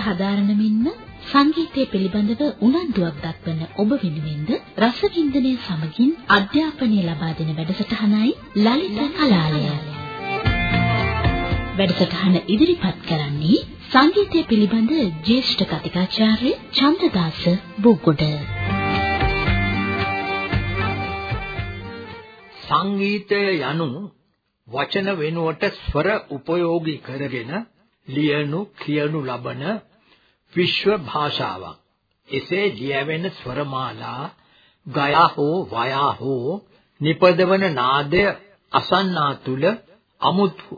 ජීවිතය හදාරන මෙන්ම සංගීතය පිළිබඳව උනන්දුවක් දක්වන ඔබ වෙනුවෙන්ද රසවින්දනය සමගින් අධ්‍යාපනය ලබා දෙන වැඩසටහනයි ලලිත කලාලය. වැඩසටහන ඉදිරිපත් කරන්නේ සංගීතය පිළිබඳ ජ්‍යෙෂ්ඨ කතිකාචාර්ය චන්ද්‍රදාස බෝගොඩ. සංගීතය යනු වචන වෙනුවට ස්වර උපයෝගී කරගෙන ලියනු කියනු ලබන විශ්ව භාෂාවක්. එසේ ලියවෙන ස්වරමාලා ගයා හෝ වයා හෝ නිපදවන නාදය අසන්නා තුල අමුතු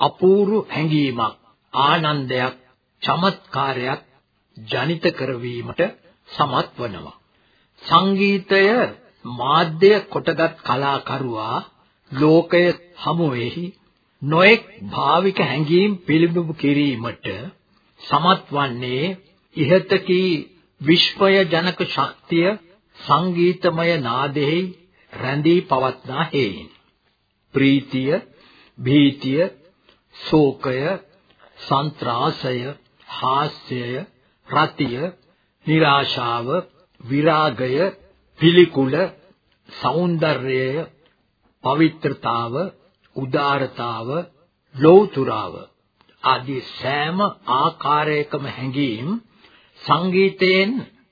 අපූර්ව හැඟීමක් ආනන්දයක් චමත්කාරයක් ජනිත කරවීමට සමත් වනවා සංගීතය මාධ්‍ය කොටගත් කලාකරුවා ලෝකය හමුවේහි නොඑක් භාවික හැඟීම් පිළිබිඹු කිරීමට සමත් වන්නේ ඉහත කී විශ්වය ජනක ශක්තිය සංගීතමය නාදෙහි රැඳී පවත්නා හේයින්. ප්‍රීතිය භීතිය ශෝකය සන්ත්‍රාසය හාස්‍යය රතිය નિરાශාව විරාගය පිළිකුල సౌందර්යය පවිත්‍රතාව උදාරතාව ලෞතුරාව ආදී සෑම ආකාරයකම හැඟීම් සංගීතයෙන්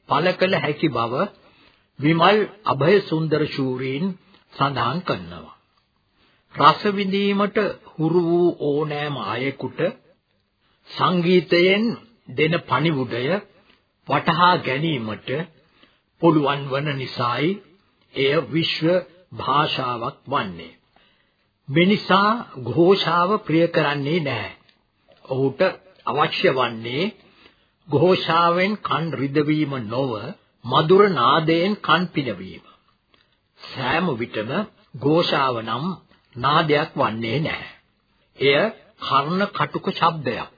පළකල හැකි බව විමල් අභය සුන්දර ශූරීන් සඳහන් කරනවා රස විඳීමට හුරු වූ ඕනෑම අයෙකුට සංගීතයෙන් දෙන පණිවුඩය වටහා ගැනීමට පුළුවන් වන නිසායි එය විශ්ව භාෂාවක් වන්නේ. මෙනිසා ഘോഷාව ප්‍රිය කරන්නේ නැහැ. ඔහුට අවශ්‍ය වන්නේ ഘോഷාවෙන් කන් රිදවීම නොව මధుර නාදයෙන් කන් පිනවීම. සෑම විටම ഘോഷාව නම් නාදයක් වන්නේ නැහැ. එය කර්ණ කටුක ශබ්දයක්.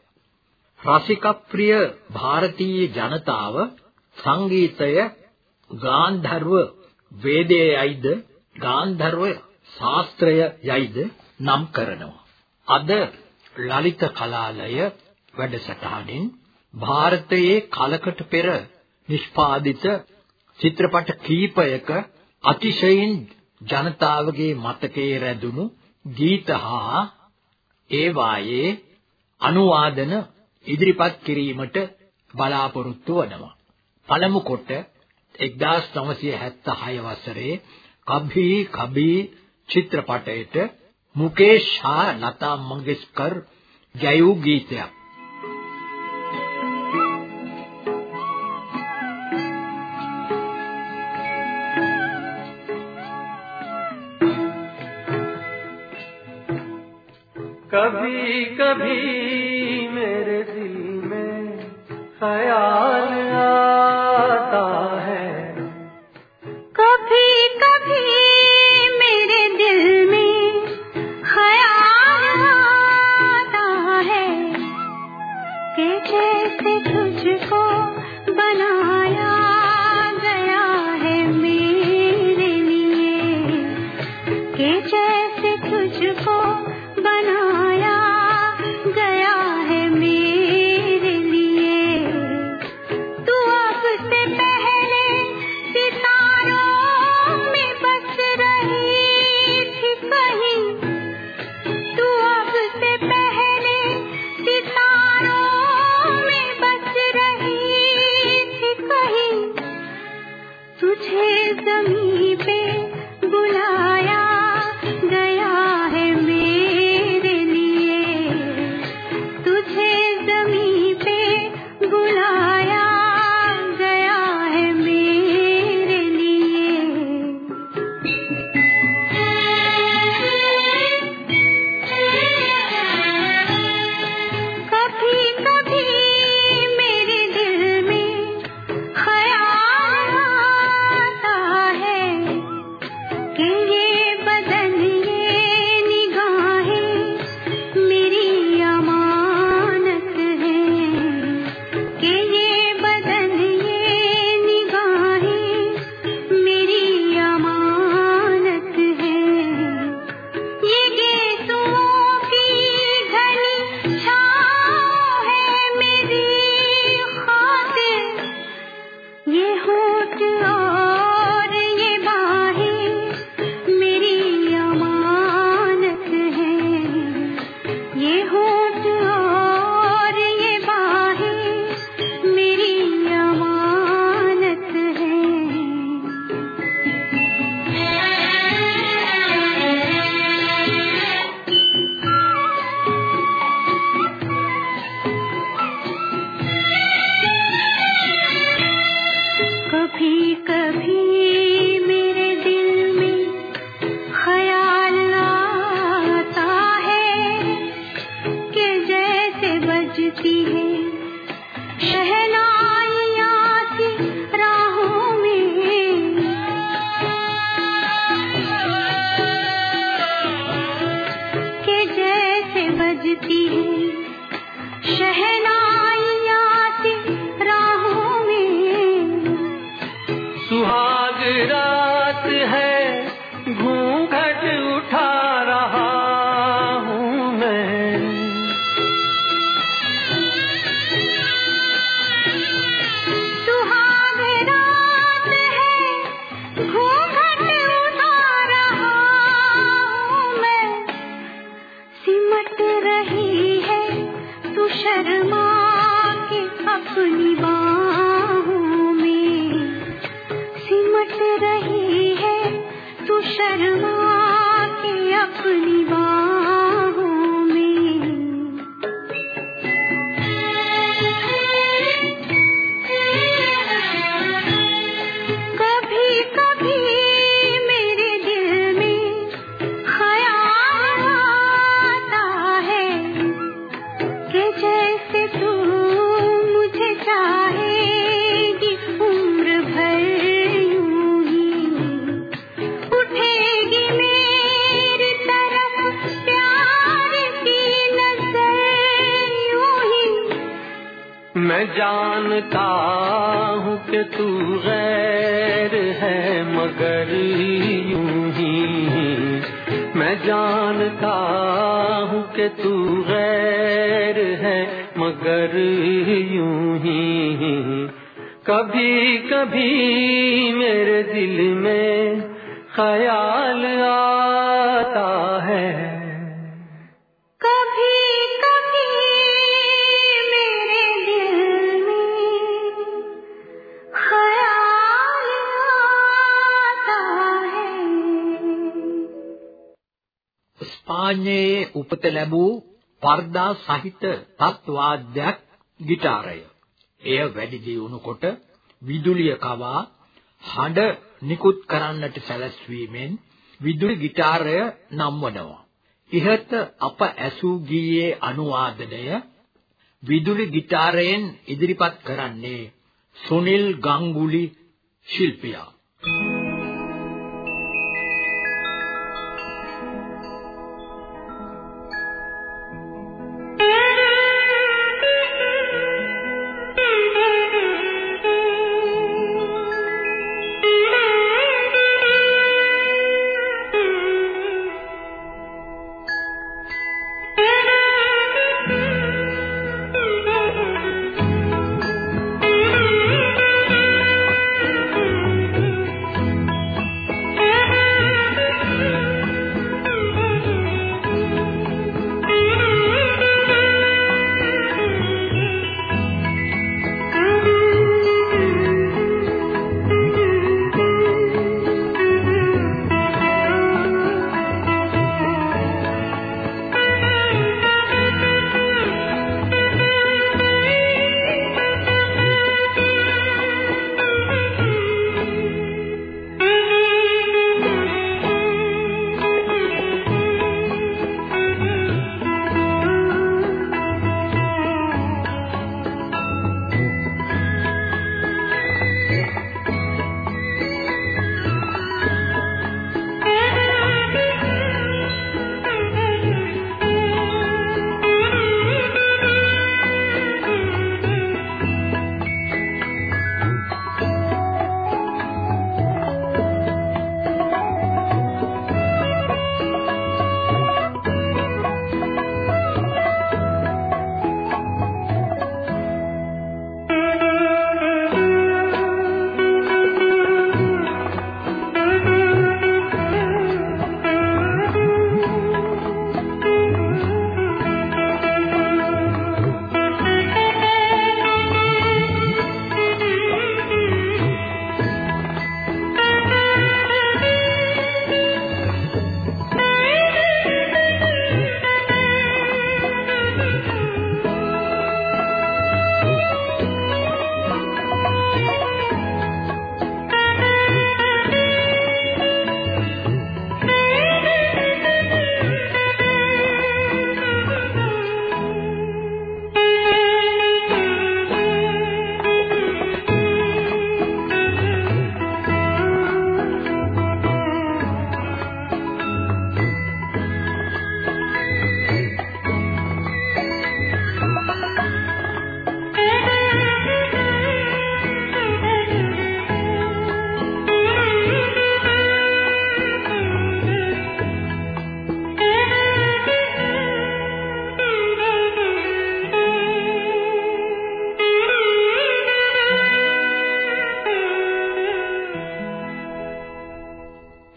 රසික ප්‍රිය ಭಾರತೀಯ ජනතාව සංගීතය ගාන්ධර්ව වේදයේයිද ගාන්ධර්ව ශාස්ත්‍රයයිද නම් කරනවා. අද ලලිත කලාලය වැඩසටහනින් ಭಾರತයේ කලකට පෙර නිෂ්පාදිත චිත්‍රපට කීපයක අතිශයින් ජනතාවගේ මතකයේ රැඳුණු ගීත හා ඒවායේ අනුවාදන ඉදිරිපත් කිරීමට බලාපොරොත්තු වෙනවා. පළමු කොට 1976 වසරේ කබී කබී චිත්‍රපටයට मुकेश शाह लता मंगेशकर गायो गीत کبھی کبھی میرے دل میں خیال تو غیر ہے مگر یوں ہی۔ میں جانتا ہوں کہ تو غیر ہے مگر یوں ہی۔ کبھی کبھی میرے دل میں خیال ස්පාඤ්ඤයේ උපත ලැබූ පර්දා සහිත තත්වාද්‍යයක් ගිටාරය. එය වැඩි දියුණු කොට විදුලිය කවා හඬ නිකුත් කරන්නට සැලැස්වීමෙන් විදුලි ගිටාරය නම් වනවා. ඉහත අප ඇසූ ගීයේ අනුවාදනය විදුලි ගිටාරයෙන් ඉදිරිපත් කරන්නේ සුනිල් ගංගුලි ශිල්පියා.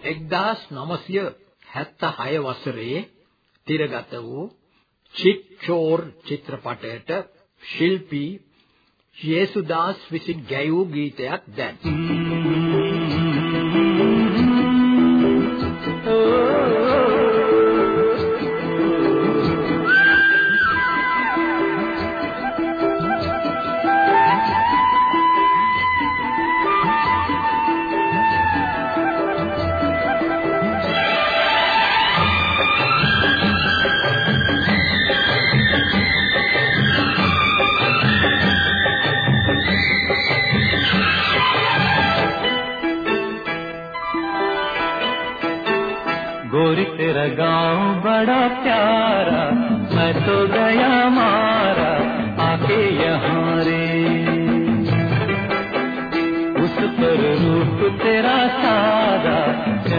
එක්දාස් නවසිය හැත්තහය වසරේ තිරගත වූ චික්ෂෝර් චිත්‍රපටයට ශිල්පී යේසුදාස් විසින් ගැයූ ගීතයක් දැන්.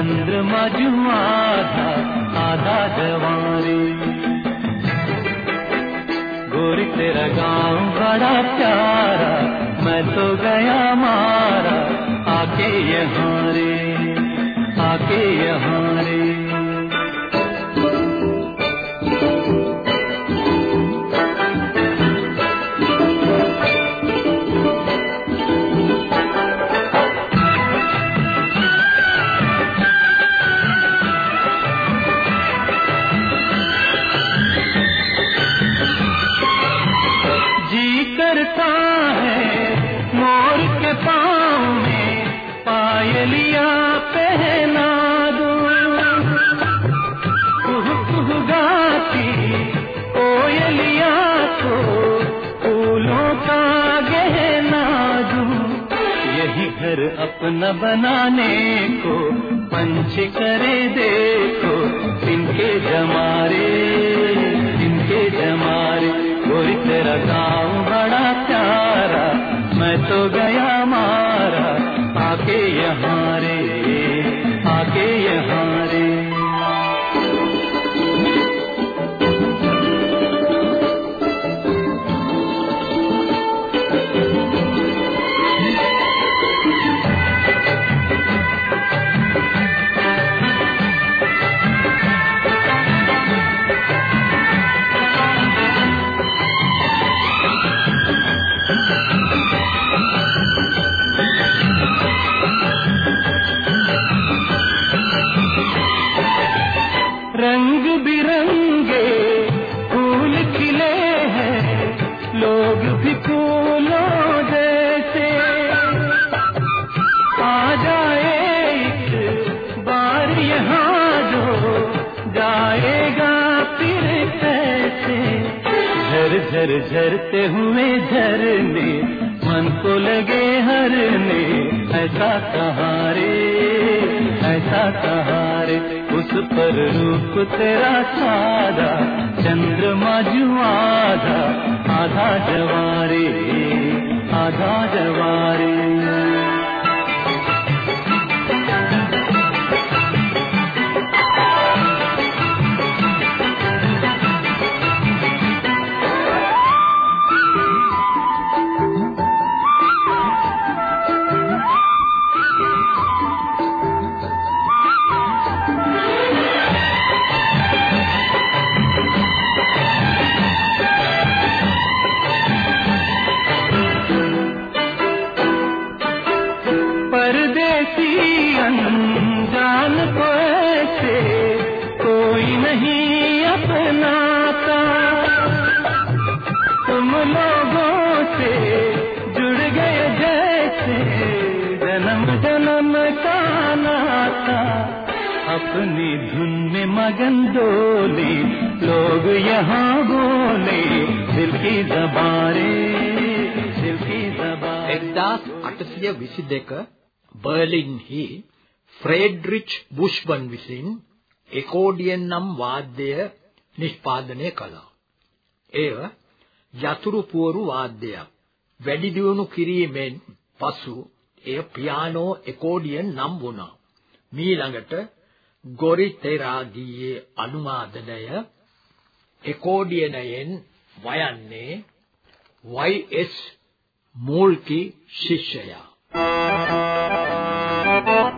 چندر مجھوا تھا، آدھا جواری گور تیرا گاؤں بڑا پیارا، میں تو گیا مارا آ کے یہاں رے آ کے یہاں نہ بنانے کو، پنچ کرے دیکھو، ان کے جمارے، ان کے جمارے۔ کوئی تیرا گاؤں بڑا پیارا، میں تو گیا तेरा सादा 1822 බර්ලින්හි ෆ්‍රෙඩරිච් බුෂ්බන් විසින් එකෝඩියන් නම් වාද්‍යය නිෂ්පාදනය කළා. එය යතුරු පුවරු වාද්‍යයක්. වැඩි දියුණු කිරීමෙන් පසු එය පියානෝ එකෝඩියන් නම් වුණා. මීළඟට ගොරි තෙරාගියේ අනුමාදනය එකෝඩියනයෙන් වයන්නේ YS මූල්කි ශිෂ්‍යයා Thank you.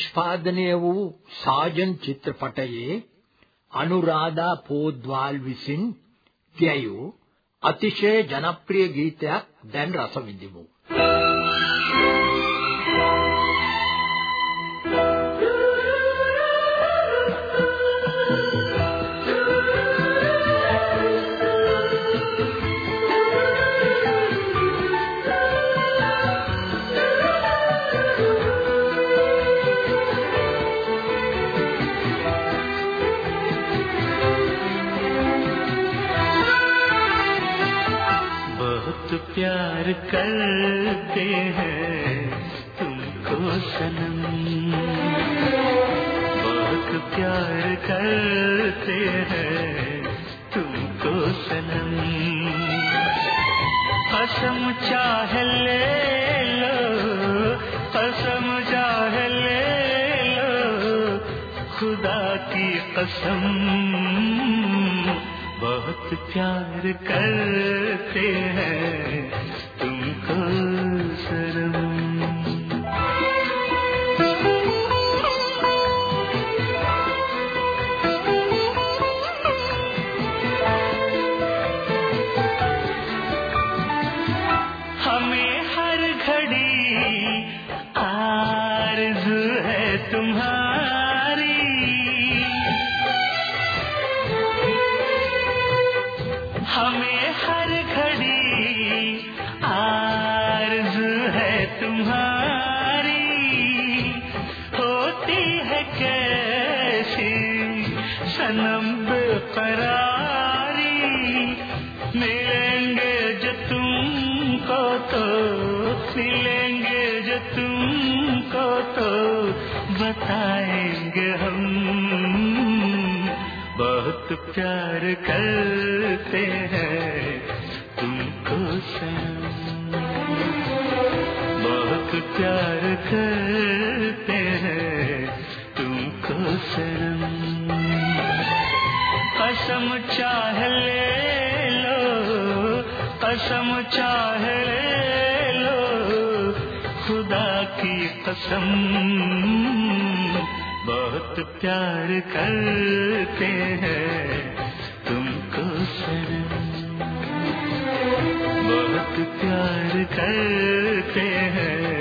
නිෂ්පාදනය වූ සාජන් චිත්‍රපටයේ අනුරාධා පෝද්වාල් විසින් ගැයූ අතිශය ජනප්‍රිය ගීතයක් දැන් රස විඳිමු. کرتے ہیں تم کو سنم۔ بہت پیار کرتے ہیں تم کو سنم۔ قسم چاہ لے لو، قسم چاہ لے لو۔ خدا کی قسم۔ بہت پیار کرتے ہیں تو سلیں گے جو تم کو تو بتائیں گے ہم بہت پیار کرتے ہیں تم کو سن بہت پیار کرتے ہیں تم کو سن قسم چاہ لے لو، قسم چاہ قسم بہت پیار کرتے ہیں تم کو سنم بہت پیار کرتے ہیں۔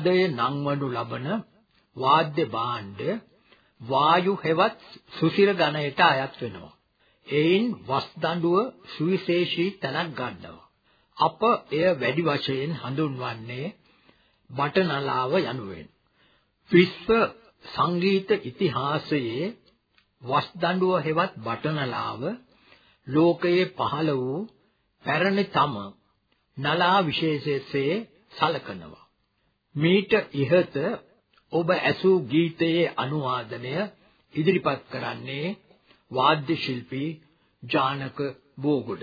නාදය නංවනු ලබන වාද්‍ය භාණ්ඩ වායු හෙවත් සුසිර ගණයට අයත් වෙනවා. එයින් වස්දඬුව සුවිශේෂී තැනක් ගන්නවා. අප එය වැඩි වශයෙන් හඳුන්වන්නේ බටනලාව යනුවෙන්. විශ්ව සංගීත ඉතිහාසයේ වස්දඬුව හෙවත් බටනලාව ලෝකයේ පහළ වූ පැරණිතම නලා විශේෂයේ සලකනවා. මීට ඉහත ඔබ ඇසූ ගීතයේ අනුවාදනය ඉදිරිපත් කරන්නේ වාද්‍ය ශිල්පී ජානක බෝගොඩ.